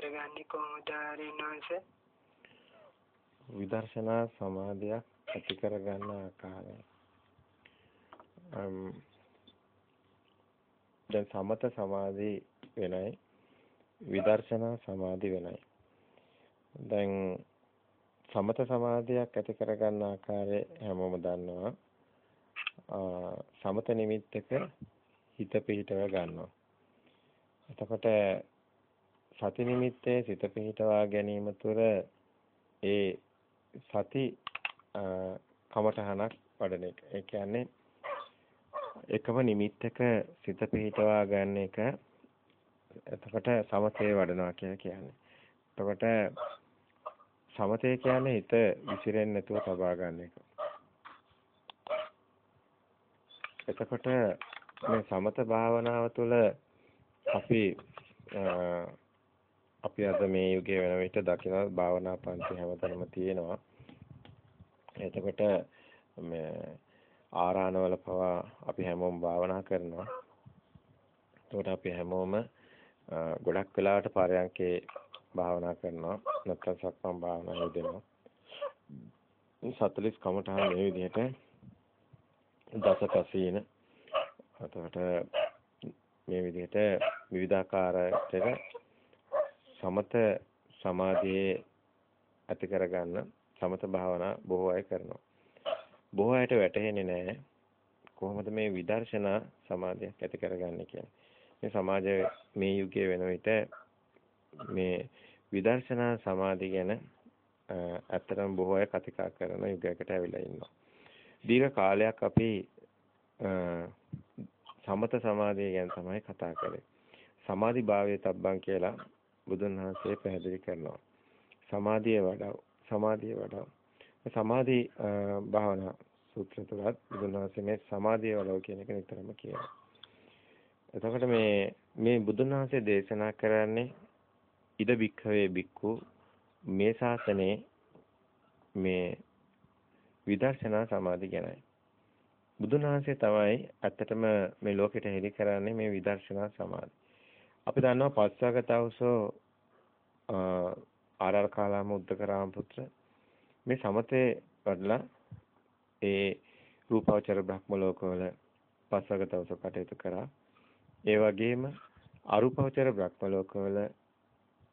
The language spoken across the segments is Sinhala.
කරගන්නේ කොහොමද ආරිනවස විදර්ශනා සමාධියක් ඇති කරගන්න ආකාරය. දැන් සමත සමාධි වෙනයි විදර්ශනා සමාධි වෙනයි. දැන් සමත සමාධියක් ඇති කරගන්න ආකාරය හැමෝම දන්නවා. සමත නිමිත්තක හිත පිහිටව ගන්නවා. එතකොට සති නිමිත්තේ සිත පිහිටවා ගැනීම තුළ ඒ සති කමඨහනක් වඩන එක. ඒ කියන්නේ එකම නිමිත්තක සිත පිහිටවා ගන්න එක එතකොට සමතේ වඩනවා කියලා කියන්නේ. එතකොට සමතේ කියන්නේ හිත විසිරෙන්නේ නැතුව තබා ගන්න එක. එතකොට මේ සමත භාවනාව තුළ අපි අපි අද මේ යුගයේ වෙන විට දකින භාවනා පන්ති හැමතැනම තියෙනවා. එතකොට මේ ආරාණවල පවා අපි හැමෝම භාවනා කරනවා. එතකොට අපි හැමෝම ගොඩක් වෙලාවට පරයන්කේ භාවනා කරනවා. නැත්නම් සක්මන් භාවනා යෙදෙනවා. 40 කමඨහන් මේ විදිහට දස කසීන එතකොට මේ විදිහට විවිධාකාරයකට සමත සමාධියේ ඇති කරගන්න සමත භාවනා බොහෝ අය කරනවා. බොහෝ අයට වැටහෙන්නේ නැහැ කොහොමද මේ විදර්ශනා සමාධියක් ඇති කරගන්නේ කියන්නේ. මේ සමාජ මේ යුගයේ වෙන විට මේ විදර්ශනා සමාධිය ගැන ඇත්තටම බොහෝ අය කතිකා කරන යුගයකට ඇවිල්ලා ඉන්නවා. දීර්ඝ කාලයක් අපි සමත සමාධිය ගැන තමයි කතා කරේ. සමාධි භාවයේ තබ්බන් කියලා බුදුන් වහන්සේ පැහැදිලි කරනවා. සමාධිය වඩා සමාධිය වඩා සමාධි භාවනා සූත්‍ර තුලත් බුදුන් වහන්සේ මේ සමාධිය වඩව කියන එක නිතරම කියනවා. එතකොට මේ මේ බුදුන් වහන්සේ දේශනා කරන්නේ ඉද බික්ඛවේ බික්ඛු මේ ශාසනයේ මේ විදර්ශනා සමාධි ගැනයි. බුදුන් වහන්සේ තමයි ඇත්තටම මේ ලෝකෙට හෙළි කරන්නේ මේ විදර්ශනා සමාධි. අපි දන්නවා පස්සගතවසෝ ආරාර කාලාම උද්දකරාම පුත්‍ර මේ සමතේ වඩලා ඒ රූපාවචර බ්‍රහ්ම ලෝකවල පස්සගතවස කටයුතු කරා. ඒ වගේම අරූපාවචර බ්‍රහ්ම ලෝකවල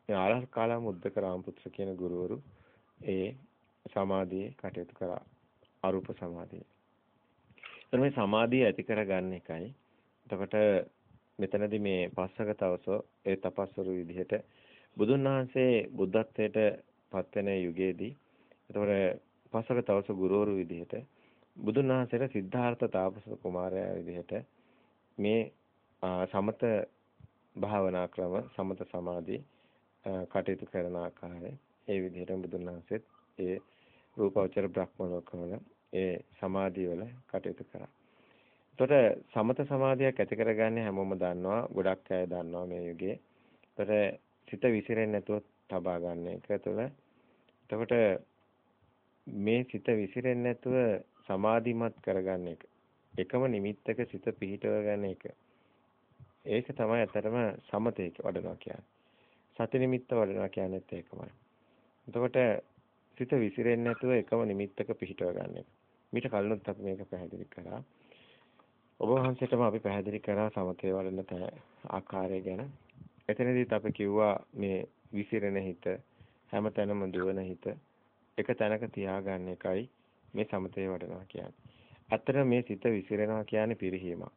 ආරාර කාලාම උද්දකරාම පුත්‍ර කියන ගුරුවරු ඒ සමාධියේ කටයුතු කරා. අරූප සමාධිය. එතන මේ සමාධිය ඇති කරගන්න එකයි. එතකොට මෙතනදී මේ පස්සක තවසෝ ඒ තපස්වරු විදිහට බුදුන් වහන්සේ බුද්ධත්වයට පත් වෙන යුගයේදී එතකොට පස්සක තවස ගුරුවරු විදිහට බුදුන් වහන්සේට සිද්ධාර්ථ තාපස කුමාරයා විදිහට මේ සමත භාවනා ක්‍රම සමත සමාධි කටයුතු කරන ආකාරය ඒ විදිහට බුදුන් වහන්සේත් ඒ රූපවචර බ්‍රහ්ම ලෝකවල ඒ සමාධිය වල කටයුතු කරා. එතකොට සමත සමාධියක් ඇති කරගන්නේ හැමෝම දන්නවා. ගොඩක් අය දන්නවා මේ යුගයේ. එතකොට සිත විසිරෙන්නේ නැතුව තබා ගන්න එක තුළ එතකොට මේ සිත විසිරෙන්නේ නැතුව සමාධිමත් කරගන්න එක. එකම නිමිත්තක සිත පිහිටව ගන්න එක. ඒක තමයි අතරම සමතේ වඩනවා කියන්නේ. සති නිමිත්ත වඩනවා කියන්නේත් ඒකමයි. එතකොට සිත විසිරෙන්නේ නැතුව එකම නිමිත්තක පිහිටව ගන්න එක. මීට කලිනුත් අපි මේක පැහැදිලි කරා. ඔබ වහන්සේටම අපි පැහැදිලි කරා සමතේ වඩන ආකාරය ගැන. එතනදීත් අපි කිව්වා මේ විසිරෙන හිත හැමතැනම දුවන හිත එක තැනක තියාගන්න එකයි මේ සමතේ වඩනවා කියන්නේ. අතර මේ සිත විසිරෙනවා කියන්නේ පිරිහීමක්.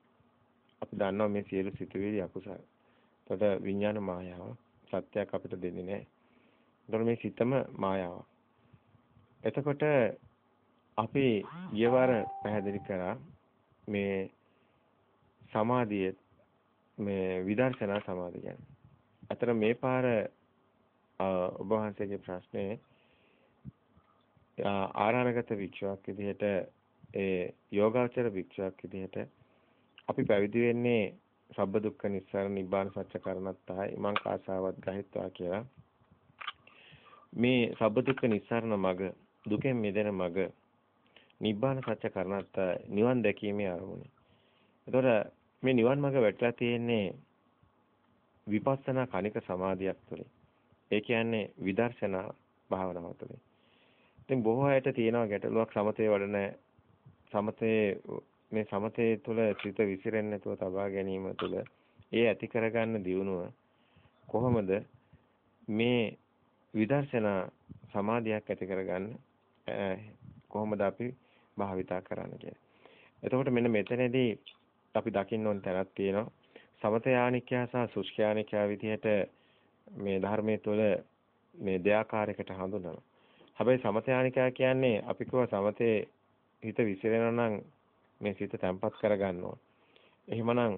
අපි දන්නවා මේ සියලු සිතුවිලි අකුසල. එතකොට විඥාන මායාව සත්‍යයක් අපිට දෙන්නේ නැහැ. එතකොට මේ සිතම මායාවක්. එතකොට අපි ඊවර පැහැදිලි කරා මේ සමාධිය මේ විදර්ශනා සමාධිය ගැන. අතර මේ පාර ඔබ වහන්සේගේ ප්‍රශ්නේ ආරාණගත වික්ෂයක් විදිහට ඒ යෝගාචර වික්ෂයක් විදිහට අපි පැවිදි වෙන්නේ සබ්බ දුක්ඛ නිස්සාර නිබ්බාන සත්‍ය කරණත්තා ඉමං කාසාවත් ගහිත්වා කියලා මේ සබ්බ දුක්ඛ නිස්සාරණ මග දුකෙන් මිදෙන මග නිබ්බාන සත්‍ය කරණත්තා නිවන් දැකීමේ අරමුණ. එතකොට මේ නිවන් මඟ වැටලා තියෙන්නේ විපස්සනා කණික සමාධියක් තුළින්. ඒ කියන්නේ විදර්ශනා භාවනාව තුළින්. ඉතින් බොහෝ අයට තියෙනවා ගැටලුවක් සමතේ වඩන සමතේ මේ සමතේ තුළ සිත විසිරෙන්නේ නැතුව තබා ගැනීම තුළ ඒ ඇති කරගන්න දියුණුව කොහොමද මේ විදර්ශනා සමාධියක් ඇති කරගන්න කොහොමද අපි භාවිතා කරන්න කියලා. එතකොට මෙන්න මෙතනදී අපි දකින්න ඕන තැනක් තියෙනවා. සමතයානිකයා සහ සුෂ්ඨයානිකයා විදිහට මේ ධර්මයේ තුළ මේ දෙයාකාරයකට හඳුනනවා. හැබැයි සමතයානිකයා කියන්නේ අපි කව සමතේ හිත විසිරෙනවා නම් මේ සිත තැම්පත් කරගන්න ඕන. එහෙමනම්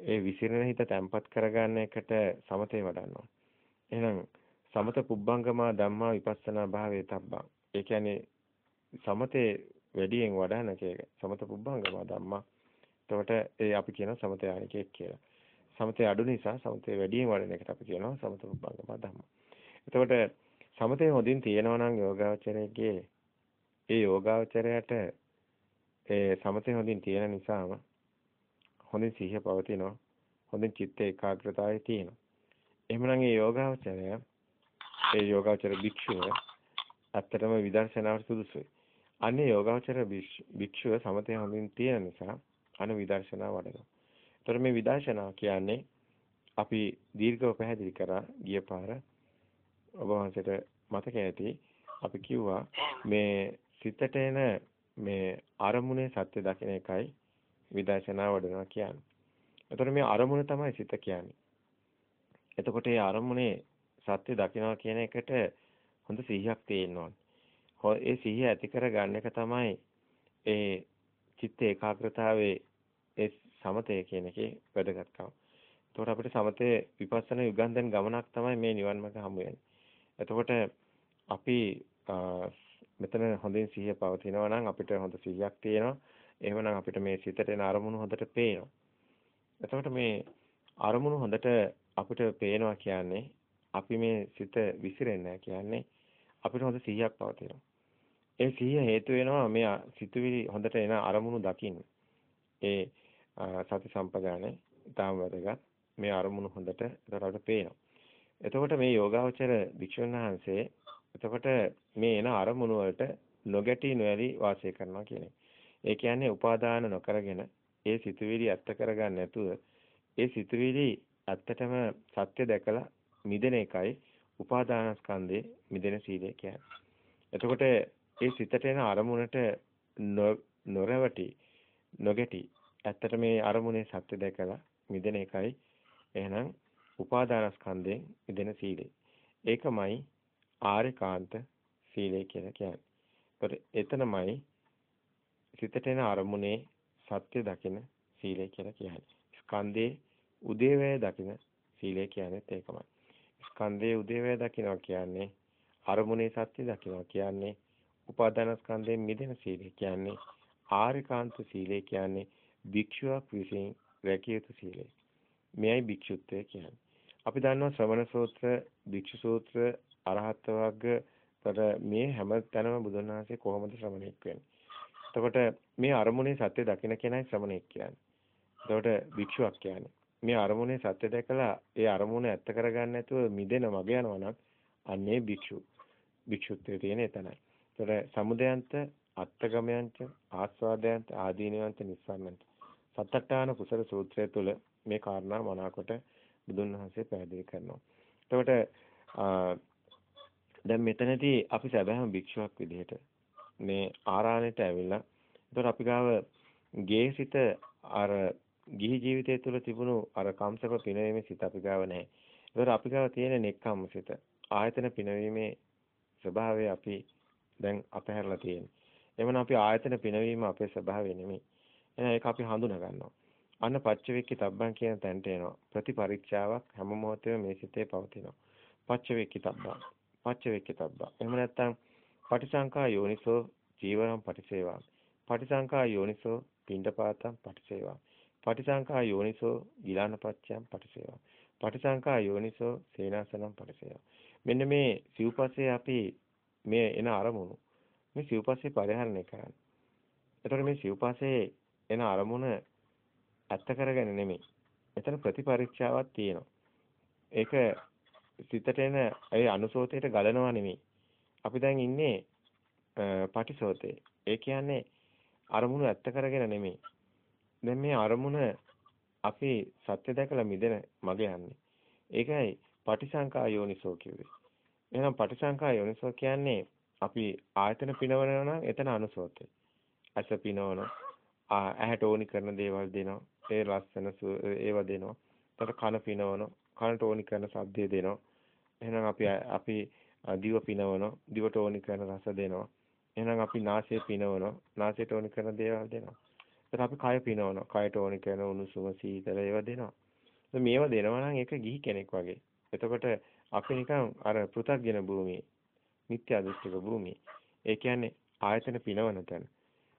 ඒ විසිරෙන හිත තැම්පත් කරගන්න එකට සමතේ වඩන්න ඕන. එහෙනම් සමත පුබ්බංගමා ධම්මා විපස්සනා භාවයේ තබ්බං. ඒ කියන්නේ සමතේ වැඩියෙන් වඩන එක සමත පුබ්බංගමා ධම්මා. එතකොට ඒ අපි කියන සමත යානිකයෙක් කියලා. සමතේ අඩු නිසා සමතේ වැඩියෙන් වඩන එකට අපි කියනවා සමත පුබ්බංගමා ධම්මා. එතකොට සමතේ හොඳින් තියෙනවා නම් යෝගාවචරයේ ඒ යෝගාවචරයට ඒ සමතේ හොඳින් තියෙන නිසාම හොඳින් සිහිය පවතිනවා. හොඳින් චිත්ත ඒකාග්‍රතාවය තියෙනවා. එහෙමනම් ඒ යෝගාවචරය ඒ යෝගාවචර භික්ෂුව ඇත්තටම විදර්ශනාවට සුදුසුයි. අන්නේ යෝගාවචර භික්ෂුව සමතේ හොඳින් තියෙන නිසා අනු විදර්ශනා වඩනවා. ඒතර මේ විදර්ශනා කියන්නේ අපි දීර්ඝව පැහැදිලි කරා ගිය පාර ඔබ වහන්සේට මතක ඇති අපි කිව්වා මේ සිතට එන මේ අරමුණේ සත්‍ය දකින එකයි විදර්ශනා වඩනවා කියන්නේ. එතකොට මේ අරමුණ තමයි සිත කියන්නේ. එතකොට මේ අරමුණේ සත්‍ය දකිනවා කියන එකට හොඳ සිහියක් තියෙන්න ඕනේ. ඒ සිහිය ඇති කරගන්න එක තමයි ඒ චිත්ත ඒකාග්‍රතාවයේ ඒ සමතය කියන එකේ වැදගත්කම. එතකොට අපිට සමතේ විපස්සනා යුගන්ධන් ගමනක් තමයි මේ නිවන් මාර්ග හමු වෙන්නේ. එතකොට අපි මෙතන හොඳින් සිහිය පවතිනවා නම් අපිට හොඳ සිහියක් තියෙනවා. එහෙමනම් අපිට මේ සිතට එන අරමුණු හොඳට පේනවා. එතකොට මේ අරමුණු හොඳට අපිට පේනවා කියන්නේ අපි මේ සිත විසිරෙන්නේ කියන්නේ අපිට හොඳ සිහියක් පවතිනවා. ඒ සිහිය හේතු වෙනවා මේ සිතුවිලි හොඳට එන අරමුණු දකින්න. ඒ සති සම්පදානේ ඊටම වැදගත්. මේ අරමුණු හොඳට ඒතරට පේනවා. එතකොට මේ යෝගාවචර භික්ෂුන් වහන්සේ එතකොට මේ එන අරමුණු වලට නොගැටි නොඇලි වාසය කරනවා කියන ඒ කියන්නේ උපාදාන නොකරගෙන ඒ සිතුවිලි ඇත්ත කරගන්න නැතුව ඒ සිතුවිලි ඇත්තටම සත්‍ය දැකලා මිදෙන එකයි උපාදානස්කන්ධේ මිදෙන සීලය කියන්නේ. එතකොට ඒ සිතට එන අරමුණට නොරවටි නොගැටි ඇත්තට මේ අරමුණේ සත්‍ය දැකලා මිදෙන එකයි එහෙනම් උපාදානස්කන්ධයෙන් මිදෙන සීලය. ඒකමයි ආර්යකාන්ත සීලය කියලා කියන්නේ. ඒතර එතනමයි සිතට එන අරමුණේ සත්‍ය දකින සීලය කියලා කියන්නේ. ස්කන්ධේ උදේවැය දකින සීලය කියන්නේ ඒකමයි. ස්කන්ධේ උදේවැය දකිනවා කියන්නේ අරමුණේ සත්‍ය දකිනවා කියන්නේ උපාදානස්කන්ධයෙන් මිදෙන සීලය කියන්නේ ආර්යකාන්ත සීලය කියන්නේ භික්ෂුවක් විසින් රැකිය යුතු සීලය. මෙයයි භික්ෂුත්වය කියන්නේ. අපි දන්නවා ශ්‍රවණ සූත්‍ර, භික්ෂු සූත්‍ර, අරහත් වර්ග මේ හැම තැනම බුදුන් වහන්සේ කොහොමද ශ්‍රමණෙක් වෙන්නේ? එතකොට මේ අරමුණේ සත්‍ය දකින්න කෙනයි ශ්‍රමණෙක් කියන්නේ. එතකොට භික්ෂුවක් කියන්නේ. මේ අරමුණේ සත්‍ය දැකලා ඒ අරමුණ ඇත්ත කරගන්න නැතුව මිදෙන මග යනවා නම් අන්නේ භික්ෂු. භික්ෂුත්වයේ තියෙන එතනයි. එතකොට සමුදයන්ත අත්තගමයන්ත ආස්වාදයන්ත ආදීනවන්ත නිස්සාරණන්ත සත්තට්ඨාන කුසල සූත්‍රය තුළ මේ කාරණා මනාකොට බුදුන් වහන්සේ පැහැදිලි කරනවා. එතකොට දැන් මෙතනදී අපි සැබෑම භික්ෂුවක් විදිහට මේ ආරාණයට ඇවිල්ලා එතකොට අපි ගාව ගේසිත අර ගිහි ජීවිතය තුළ තිබුණු අර කම්සක පිනවීමේ සිත අපි ගාව නැහැ. ඒතර අපි ගාව තියෙන නෙක්ඛම්ම සිත. ආයතන පිනවීමේ ස්වභාවය අපි දැන් අපහැරලා තියෙන්නේ. එමනම් අපි ආයතන පිනවීම අපේ ස්වභාවය නෙමෙයි. එහෙනම් ඒක අපි හඳුනා ගන්නවා. අන්න පච්චවේක්කී තබ්බන් කියන තැනට එනවා. ප්‍රතිපරීක්ෂාවක් හැම මොහොතේම මේ සිතේ පවතිනවා. පච්චවේක්කී තබ්බන්. පච්චවේක්කී තබ්බන්. එහෙම නැත්නම් පටිසංකා යෝනිසෝ ජීවරම් පටිසේවා. පටිසංකා යෝනිසෝ පිණ්ඩපාතම් පටිසේවා. පටිසංකා යෝනිසෝ ගිලානපච්චයම් පටිසේවා. පටිසංකා යෝනිසෝ සේනාසනම් පටිසේවා. මෙන්න මේ සිව්පස්සේ අපි මේ එන අරමුණු මේ සිව්පස්සේ පරිහරණය කරන්නේ. එතකොට මේ සිව්පස්සේ එන අරමුණ ඇත්ත කරගෙන නෙමෙයි. එතන ප්‍රතිපරීක්ෂාවක් තියෙනවා. ඒක සිතට එන ඒ අනුසෝතයට ගලනවා නෙමෙයි. අපි දැන් ඉන්නේ පටිසෝතේ. ඒ කියන්නේ අරමුණු ඇත්ත කරගෙන නෙමෙයි. දැන් මේ අරමුණ අපි සත්‍ය දැකලා මිදෙන මග යන්නේ. ඒකයි පටිසංකා යෝනිසෝ කිව්වේ. එහෙනම් පටිසංකා යෝනිසෝ කියන්නේ අපි ආයතන පිනවනවා නම් එතන අනුසෝතේ. අස පිනවන ඇහැට ඕනි කරන දේවල් දෙනවා. ඒ ලස්සන ඒව දෙනවා. එතකොට කන පිනවන කනට ඕනි කරන ශබ්දය දෙනවා. එහෙනම් අපි අපි දිව පිනවනවා. දිවට ඕනි කරන රස දෙනවා. එහෙනම් අපි නාසය පිනවනවා. නාසයට ඕනි කරන දේවල් දෙනවා. එතකොට අපි කය පිනවනවා. කයට ඕනි කරන උණුසුම සීතල ඒවා දෙනවා. මේවා දෙනවා නම් ඒක ගිහි කෙනෙක් වගේ. එතකොට අපි නිකන් අර පෘථග්ජන භූමියේ මිත්‍යා දෘෂ්ටික භූමියේ. ඒ කියන්නේ ආයතන පිනවන තැන.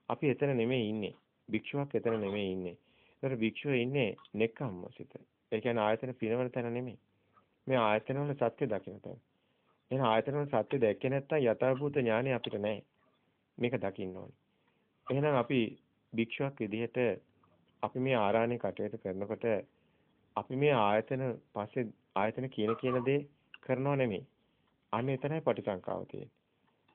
අපි එතන නෙමෙයි ඉන්නේ. භික්ෂුවක් එතන නෙමෙයි ඉන්නේ. ඒතර භික්ෂුව ඉන්නේ නෙක්ඛම්ම සිත. ඒ කියන්නේ ආයතන පිනවන තැන නෙමෙයි. මේ ආයතන වල සත්‍ය දකින්න තැන. එහෙනම් ආයතන වල සත්‍ය දැක්කේ නැත්නම් යථාභූත ඥානය අපිට නැහැ. මේක දකින්න ඕනේ. එහෙනම් අපි භික්ෂුවක් විදිහට අපි මේ ආරාණ්‍ය කටයුතු කරනකොට අපි මේ ආයතන පස්සේ ආයතන කියන කියන දේ කරනව නෙමෙයි. අන්න එතනයි පටිසංකාව තියෙන්නේ.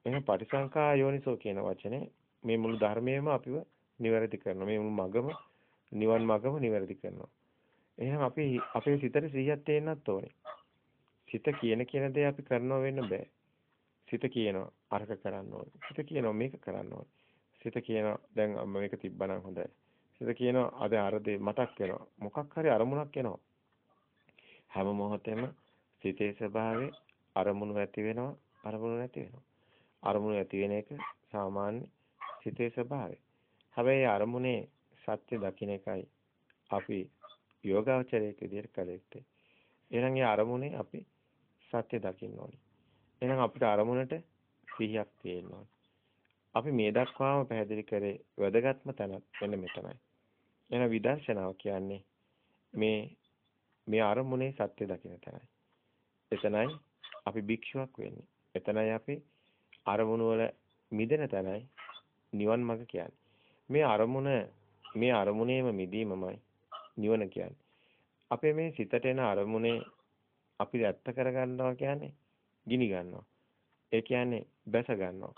එහෙනම් පටිසංකා යෝනිසෝ කියන වචනේ මේ මුළු ධර්මයේම අපිව නිවැරදි කරනවා. මේ මුළු මගම නිවන් මගම නිවැරදි කරනවා. එහෙනම් අපි අපේ සිතට සිහියක් තේන්නත් ඕනේ. සිත කියන කියන දේ අපි කරනව වෙන්න බෑ. සිත කියනවා අරක කරන්න ඕනේ. සිත කියනවා මේක කරන්න ඕනේ. සිත කියනවා දැන් මේක තිබ්බනම් හොඳයි. සිත කියනවා අද අර දේ මතක් වෙනවා. මොකක් හරි අරමුණක් එනවා. හැම මොහොතෙම සිතේ ස්වභාවය අරමුණු ඇති වෙනවා අරමුණු නැති වෙනවා. අරමුණු ඇති වෙන එක සාමාන්‍ය සිතේ ස්වභාවය. හැබැයි අරමුණේ සත්‍ය දකින්න එකයි අපි යෝගාවචරයේ විදිහට කළ යුත්තේ. එහෙනම් ඒ අරමුණේ අපි සත්‍ය දකින්න ඕනේ. එහෙනම් අපිට අරමුණට සිහියක් තියෙන්න ඕනේ. අපි මේ දක්වාම පැහැදිලි කරේ වැදගත්ම තැනක් මෙන්න මෙතනයි. එහෙනම් විදර්ශනාව කියන්නේ මේ මේ අරමුණේ සත්‍ය දකින්න තැනයි. එතනයි අපි භික්ෂුවක් වෙන්නේ. එතනයි අපි අරමුණු වල මිදෙන තැනයි නිවන් මඟ කියන්නේ. මේ අරමුණ මේ අරමුණේම මිදීමමයි නිවන කියන්නේ. අපේ මේ සිතට එන අරමුණේ අපි ඇත්ත කරගන්නවා කියන්නේ ගිනි ගන්නවා. ඒ කියන්නේ බැස ගන්නවා.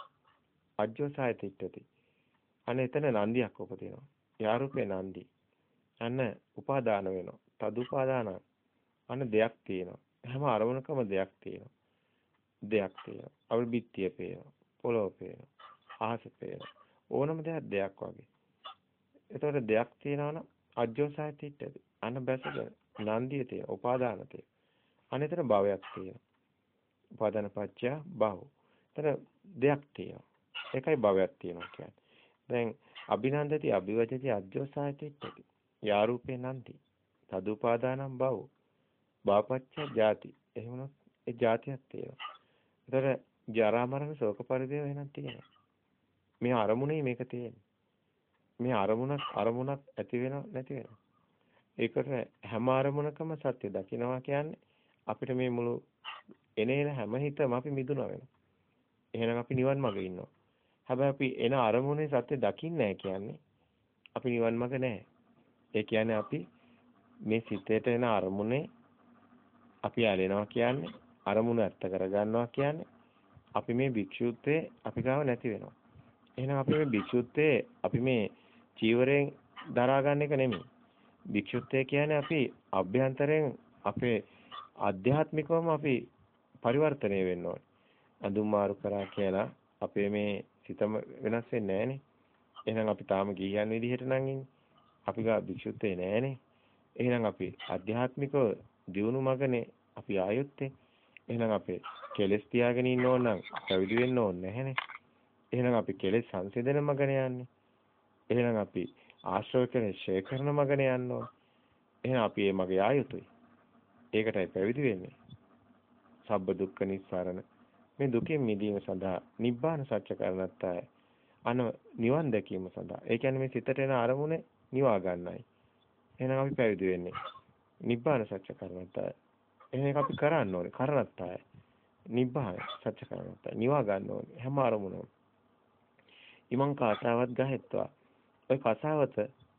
අජ්ජෝසාය තිට්ඨති. අනේ එතන නන්දියක් උපදිනවා. යාරුපේ නන්දි. අන්න උපාදාන වෙනවා. තදුපාදාන. අන්න දෙයක් තියෙනවා. හැම අරමුණකම දෙයක් තියෙනවා. දෙයක් තියෙනවා. අවල් බිත්තිය පේනවා. පොළොව පේනවා. ආහස පේනවා. ඕනම දෙයක් දෙයක් වගේ. එතකොට දෙයක් තියෙනවා නම් අජ්ජෝසාය තිට්ඨති. අන්න බැසගෙන නන්දිය තියෙන උපාදාන තියෙන. අනිතර භවයක් තියෙනවා. උපාදාන පත්‍ය භව. එතන දෙයක් තියෙනවා. ඒකයි භවයක් තියෙනවා කියන්නේ. දැන් අභිනන්දති අභිවජති අජ්ජෝසාය තිට්ඨති. යාරූපේ නන්ති. තදුපාදානම් භව. භවපච්ච ජාති. එහෙමනොත් ඒ ජාතියක් තියෙනවා. ඒතර ජරා මරණ ශෝක පරිදේව එහෙනම් තියෙනවා. මේ අරමුණේ මේක තියෙන්නේ. මේ අරමුණක් අරමුණක් ඇති වෙනව නැති වෙනව. ඒකට හැම අරමුණකම සත්‍ය දකින්නවා කියන්නේ අපිට මේ මුළු එනේන හැම හිතම අපි මිදුණා වෙනවා. එහෙනම් අපි නිවන් මඟ ඉන්නවා. හැබැයි අපි එන අරමුණේ සත්‍ය දකින්නේ කියන්නේ අපි නිවන් මඟ නැහැ. ඒ කියන්නේ අපි මේ සිතේට එන අරමුණේ අපි ඇලෙනවා කියන්නේ අරමුණ ඇත්ත කරගන්නවා කියන්නේ අපි මේ භික්ෂුත්වයේ අපි ගාව නැති වෙනවා. එහෙනම් අපි මේ භික්ෂුත්වයේ අපි මේ චීවරයෙන් දරා ගන්න එක නෙමෙයි. භික්ෂුත්වය කියන්නේ අපි අභ්‍යන්තරයෙන් අපේ ආධ්‍යාත්මිකවම අපි පරිවර්තනය වෙන්න ඕනේ. අඳුම් මාරු කරා කියලා අපේ මේ සිතම වෙනස් වෙන්නේ නැහනේ. එහෙනම් අපි තාම ගිහියන් විදිහට නම් ඉන්නේ. අපි ගා භික්ෂුත්වේ නැහනේ. එහෙනම් අපි ආධ්‍යාත්මිකව දියුණු මගනේ අපි ආයුත්තේ. එහෙනම් අපේ කෙලස් තියාගෙන ඉන්න ඕන නම් පැවිදි වෙන්න ඕනේ නැහනේ. එහෙනම් අපි කෙලෙස් සංසිඳන මගනේ යන්නේ. එහෙනම් අපි ආශ්‍රව කෙලෙස් ෂේ කරන මගනේ යන්න ඕන. එහෙනම් අපි මේ මගේ ආයුතුයි. ඒකටයි පැවිදි වෙන්නේ. සබ්බ දුක්ඛ නිස්සාරණ. මේ දුකෙන් මිදීම සඳහා නිබ්බාන සත්‍ය කරණත්තය. අන නිවන් දැකීම සඳහා. ඒ කියන්නේ මේ සිතට එන අරමුණ නිවා ගන්නයි. එහෙනම් අපි පැවිදි වෙන්නේ. නිබ්බාන සත්‍ය කරණත්තය. එහෙනම් අපි කරන්න ඕනේ. කරණත්තය. නිබ්බාන සත්‍ය කරණත්තය. නිවා ගන්න ඕනේ. හැම අරමුණම. ඉමං කාටවත් ගහෙත්වා ඔය කසාවත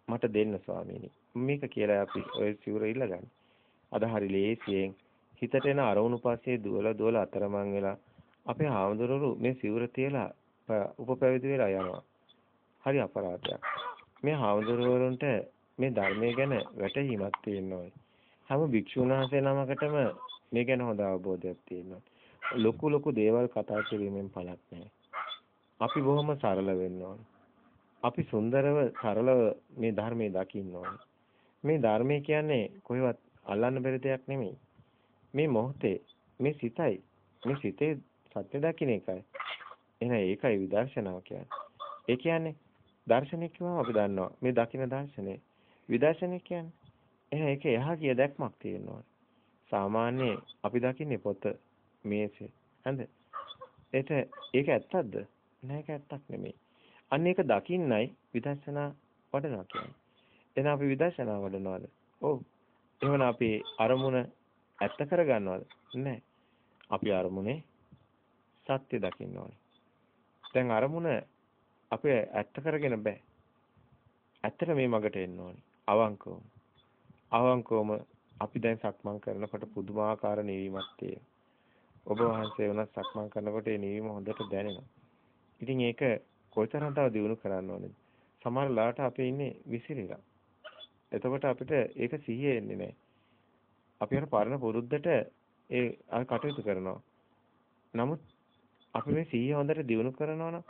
මට දෙන්න ස්වාමීනි. මේක කියලා අපි ඔය සිවුර ඉල්ලගන්න. අද හරි ලේසියෙන් හිතට එන අරමුණු පස්සේ දුවලා දුවලා අතරමං වෙලා අපේ හාමුදුරුවෝ මේ සිවුර තියලා උපපැවිදි වෙලා යනවා. හරි අපරාධයක්. මේ හාමුදුරුවරුන්ට මේ ධර්මයේ ගැන වැටහීමක් තියෙනවා. හැම භික්ෂුන් වහන්සේ නමකටම මේ ගැන හොඳ අවබෝධයක් තියෙනවා. ලොකු ලොකු දේවල් කතා කිරීමෙන් පළක් නැහැ. අපි බොහොම සරල වෙන්න ඕනේ. අපි සුන්දරව සරලව මේ ධර්මයේ දකින්න ඕනේ. මේ ධර්මය කියන්නේ කොහෙවත් අල්ලන්න බැරි දෙයක් නෙමෙයි. මේ මොහොතේ මේ සිතයි මේ සිතේ සත්‍ය දකින්න එකයි. එහෙනම් ඒකයි විදර්ශනාව කියන්නේ. ඒ කියන්නේ දර්ශනය කියවම අපි දන්නවා මේ දකින්න දර්ශනය. විදර්ශනය කියන්නේ එහෙනම් ඒක එහා ගිය දැක්මක් තියෙනවා. සාමාන්‍ය අපි දකින්නේ පොත මේසේ. හරිද? ඒට ඒක ඇත්තක්ද? නෑ ඒක ඇත්තක් නෙමෙයි. අන්න ඒක දකින්නයි විදර්ශනා වඩනවා කියන්නේ. එහෙනම් අපි විදර්ශනා වඩනවාද? ඔව්. එහෙනම් අපි අරමුණ ඇත්ත කරගන්නවද? නෑ. අපි අරමුණේ සත්‍ය දකින්න ඕනේ. දැන් අරමුණ අපේ ඇත්ත කරගෙන බෑ. ඇත්තට මේ මගට එන්න ඕනේ. අවංකවම. අවංකවම අපි දැන් සක්මන් කරනකොට පුදුමාකාර නිවීමක් තියෙනවා. ඔබ වහන්සේ වුණත් සක්මන් කරනකොට ඒ නිවීම හොඳට දැනෙනවා. ඉතින් ඒක කොයිතරම් තව දියුණු කරන්න ඕනේද? සමහර ලාට අපි ඉන්නේ විසිරිලා. එතකොට අපිට ඒක සිහිය එන්නේ නැහැ. අපි අර පරණ පුරුද්දට ඒ අර කටයුතු කරනවා. නමුත් අපි මේ සිහිය හොඳට දියුණු කරනවා නම්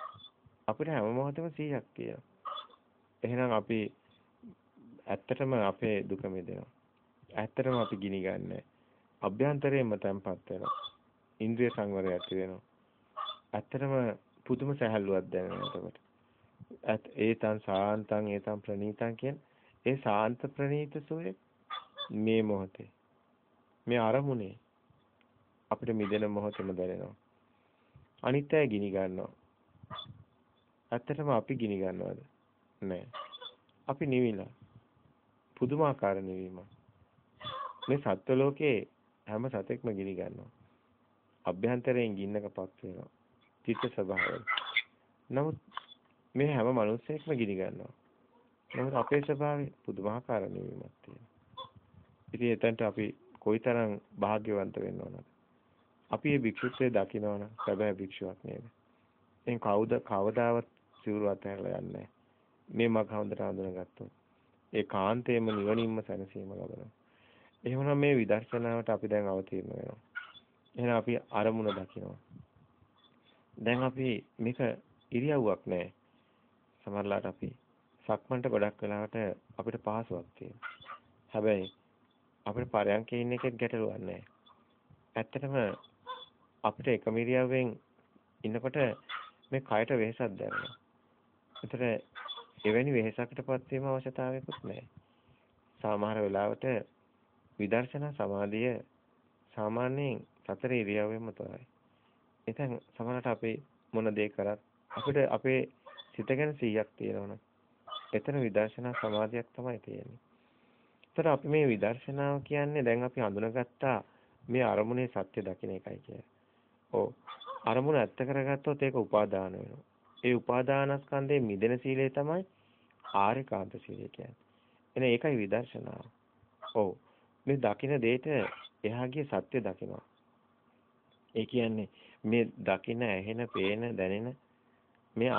අපිට හැම මොහොතෙම සිහියක් තියෙනවා. එහෙනම් අපි ඇත්තටම අපේ දුක මිදෙනවා. ඇත්තටම අපි ගිනි ගන්න. අභ්‍යන්තරයෙන්ම තැම්පත් වෙනවා. ඉන්ද්‍රිය සංවරය ඇති වෙනවා. ඇත්තටම පුදුම සැහැල්ලුවක් දැනෙනවා එතකොට. ඒතං සාන්තං ඒතං ප්‍රණීතං කියන ඒ සාන්ත ප්‍රණීත සෝය මේ මොහොතේ මේ අරමුණේ අපිට මිදෙන මොහොතෙම දැනෙනවා. අනිත් අය ගිනි ගන්නවා. ඇත්තටම අපි ගිනි ගන්නවද? නෑ. අපි නිවිලා. පුදුමාකාර නිවීමක්. මේ සත්ව ලෝකේ හැම සතෙක්ම ගිනි ගන්නවා. අභ්‍යන්තරයෙන් ගින්නක පත් වෙනවා. චිත්ත ස්වභාවය. නමුත් මේ හැම මිනිස්සෙක්ම ගිනි ගන්නවා. නමුත් අපේ ස්වභාවය පුදුමාකාර නිවීමක් තියෙනවා. ඉතින් එතනට අපි කොයිතරම් වාග්යවන්ත වෙන්න ඕනද? අපි මේ භික්ෂුත්වයේ දකිනවනම් සැබෑ භික්ෂුවක් නේද? එන් කවුද කවදාවත් සිවුරු අතහැරලා යන්නේ මේ මග හොඳට හඳුනගත්තොත්. ඒ කාන්තේම නිවනින්ම සැනසීම ලබනවා. එහෙමනම් මේ විදර්ශනාවට අපි දැන් අවතීර්ණ වෙනවා. එහෙනම් අපි අරමුණ දකිනවා. දැන් අපි මේක ඉරියව්වක් නෑ. සමහරලාට අපි සක්මන්ට ගොඩක් වෙලාවට අපිට පහසුවක් තියෙනවා. හැබැයි අපිට පරයන්කේ ඉන්න එකෙත් ගැටලුවක් නෑ. ඇත්තටම අපිට එකම ඉරියව්වෙන් ඉන්නකොට මේ කයට වෙහෙසක් දැනෙනවා. ඒතර එවැනි වෙහෙසකටපත් වීම අවශ්‍යතාවයකුත් නැහැ. සමහර වෙලාවට විදර්ශනා සමාධිය සාමාන්‍යයෙන් සතර ඉරියව්වෙම තමයි. ඉතින් සමහරට අපි මොන දේ කරත් අපිට අපේ සිත ගැන 100ක් තියෙනවනේ. එතන විදර්ශනා සමාධියක් තමයි තියෙන්නේ. ඒතර අපි මේ විදර්ශනාව කියන්නේ දැන් අපි හඳුනගත්තා මේ අරමුණේ සත්‍ය දකින්න එකයි කියන්නේ. ඔව්. අරමුණ ඇත්ත කරගත්තොත් ඒක උපාදාන වෙනවා. ඒ උපාදානස්කන්ධයේ මිදෙන සීලය තමයි ආර්යකාන්ත සීලය කියන්නේ. එන ඒකයි විදර්ශනාව. ඔව්. මේ දකින්න දෙයට එහාගේ සත්‍ය දකිනවා. ඒ කියන්නේ මේ දකින්න ඇහෙන පේන දැනෙන මේ